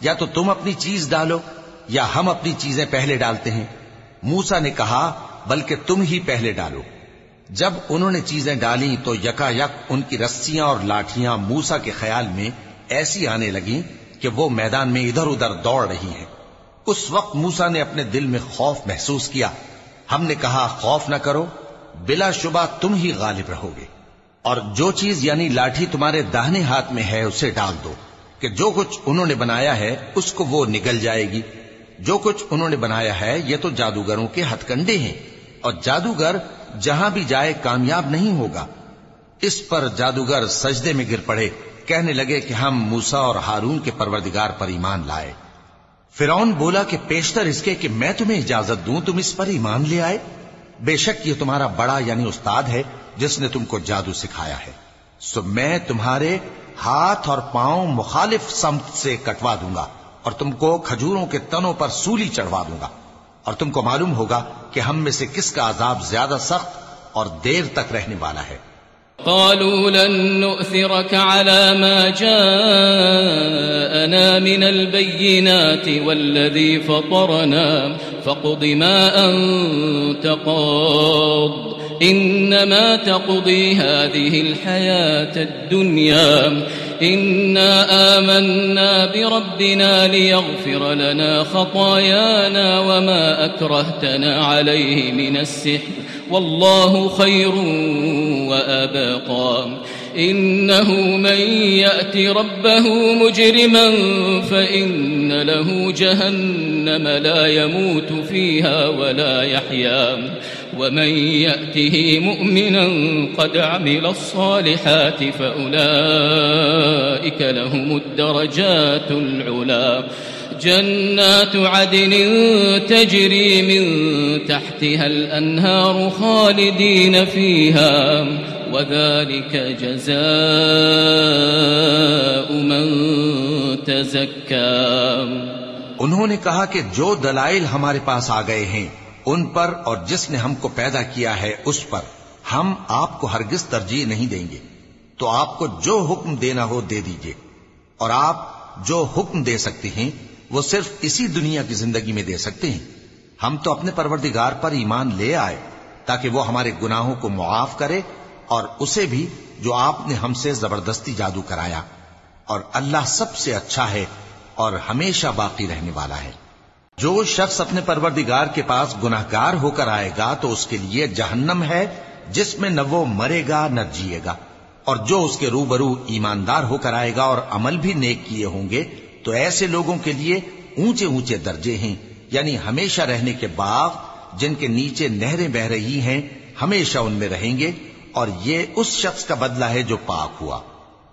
یا تو تم اپنی چیز ڈالو یا ہم اپنی چیزیں پہلے ڈالتے ہیں۔ موسا نے کہا، بلکہ تم ہی پہلے ڈالو۔ جب انہوں نے چیزیں ڈالی تو یکا یک ان کی رسیاں اور لاٹیاں موسا کے خیال میں ایسی آنے لگیں کہ وہ میدان میں ادھر ادھر دوڑ رہی ہیں۔ اس وقت موسا نے اپنے دل میں خوف محسوس کیا۔ ہم نے کہا، خوف نہ کرو، بلا شبہ تم ہی غالب رہو گے۔ اور جو چیز یعنی لاٹھی تمہارے داہنے ہاتھ میں ہے، اسے ڈال دو۔ کہ جو کچھ انہوں نے بنایا ہے، اس کو وہ نگل جائے گی۔ جو کچھ انہوں نے بنایا ہے، یہ تو جادوگروں کے ہتھ کنڈے ہیں۔ اور جادوگر جہاں بھی جائے، کامیاب نہیں ہوگا۔ اس پر جادوگر سجدے میں گر پڑے۔ کہنے لگے کہ ہم موسا اور ہارون کے پروردگار پر ایمان لائے۔ فرون بولا کہ پیشتر اس کے کہ میں تمہیں اجازت دوں، تم اس پر ایمان لے آئے۔ بے شک یہ تمہارا بڑا یعنی استاد ہے، جس نے تم کو جادو سکھایا ہے۔ سو میں تمہارے ہاتھ اور پاؤں مخالف سمت سے کٹوا دوں گا اور تم کو کھجوروں کے تنوں پر سولی چڑھوا دوں گا اور تم کو معلوم ہوگا کہ ہم میں سے کس کا عذاب زیادہ سخت اور دیر تک رہنے والا ہے۔ قالوا لن نؤثرك على ما جاءنا من البينات والذي فطرنا فقض ما أنت قاض۔ إنما تقضي هذه الحياة الدنيا. إنا آمنا بربنا ليغفر لنا خطايانا وما أكرهتنا عليه من السحر. والله خير وأبقى. إنه من يأتي ربه مجرما فإن له جهنم لا يموت فيها ولا يحيا. ومن يأته مؤمنا قد عمل الصالحات فأولئك لهم الدرجات العلا جنات عدن تجري من تحتها الأنهار خالدين فيها. وذلك جزاء من تزكى. انہوں نے کہا کہ جو دلائل ہمارے پاس آ گئے ہیں ان پر اور جس نے ہم کو پیدا کیا ہے اس پر، ہم آپ کو ہرگز ترجیح نہیں دیں گے۔ تو آپ کو جو حکم دینا ہو دے دیجیے۔ اور آپ جو حکم دے سکتے ہیں، وہ صرف اسی دنیا کی زندگی میں دے سکتے ہیں۔ ہم تو اپنے پروردگار پر ایمان لے آئے، تاکہ وہ ہمارے گناہوں کو معاف کرے اور اسے بھی جو آپ نے ہم سے زبردستی جادو کرایا۔ اور اللہ سب سے اچھا ہے اور ہمیشہ باقی رہنے والا ہے۔ جو شخص اپنے پروردگار کے پاس گناہ گار ہو کر آئے گا تو اس کے لیے جہنم ہے، جس میں نہ وہ مرے گا نہ جیے گا۔ اور جو اس کے روبرو ایماندار ہو کر آئے گا اور عمل بھی نیک کیے ہوں گے، تو ایسے لوگوں کے لیے اونچے اونچے درجے ہیں۔ یعنی ہمیشہ رہنے کے باغ، جن کے نیچے نہریں بہ رہی ہیں، ہمیشہ ان میں رہیں گے۔ اور یہ اس شخص کا بدلہ ہے جو پاک ہوا۔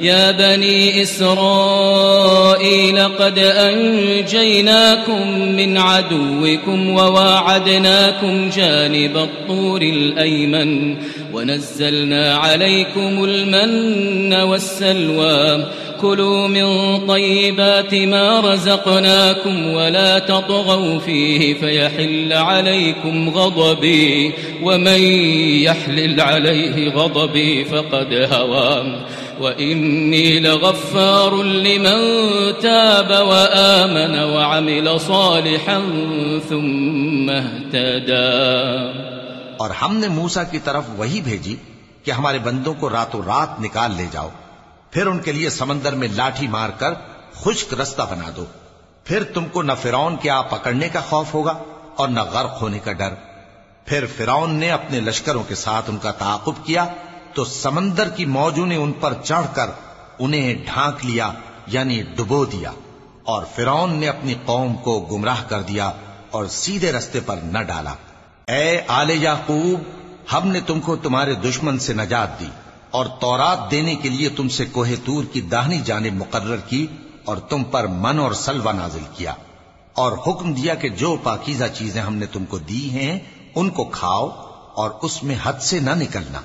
يا بني إسرائيل قد أنجيناكم من عدوكم وواعدناكم جانب الطور الأيمن ونزلنا عليكم المن والسلوى. كلوا من طيبات ما رزقناكم ولا تطغوا فيه فيحل عليكم غضبي ومن يحلل عليه غضبي فقد هوى. وإني لغفار لمن تاب وآمن وعمل صالحا ثم اهتدى. اور ہم نے موسا کی طرف وہی بھیجی کہ ہمارے بندوں کو راتوں رات نکال لے جاؤ۔ پھر ان کے لیے سمندر میں لاٹھی مار کر خشک رستہ بنا دو۔ پھر تم کو نہ فرون کے آ پکڑنے کا خوف ہوگا اور نہ غرق ہونے کا ڈر۔ پھر فرون نے اپنے لشکروں کے ساتھ ان کا تعاقب کیا تو سمندر کی موجوں نے ان پر چڑھ کر انہیں ڈھانک لیا یعنی ڈبو دیا۔ اور فرون نے اپنی قوم کو گمراہ کر دیا اور سیدھے رستے پر نہ ڈالا۔ اے آل یعقوب، ہم نے تم کو تمہارے دشمن سے نجات دی اور تورات دینے کے لیے تم سے کوہ تور کی داہنی جانب مقرر کی اور تم پر من اور سلوا نازل کیا اور حکم دیا کہ جو پاکیزہ چیزیں ہم نے تم کو دی ہیں، ان کو کھاؤ اور اس میں حد سے نہ نکلنا،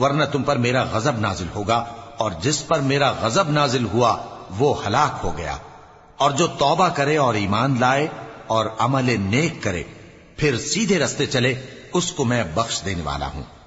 ورنہ تم پر میرا غضب نازل ہوگا اور جس پر میرا غضب نازل ہوا، وہ ہلاک ہو گیا اور جو توبہ کرے اور ایمان لائے اور عمل نیک کرے پھر سیدھے رستے چلے اس کو میں بخش دینے والا ہوں۔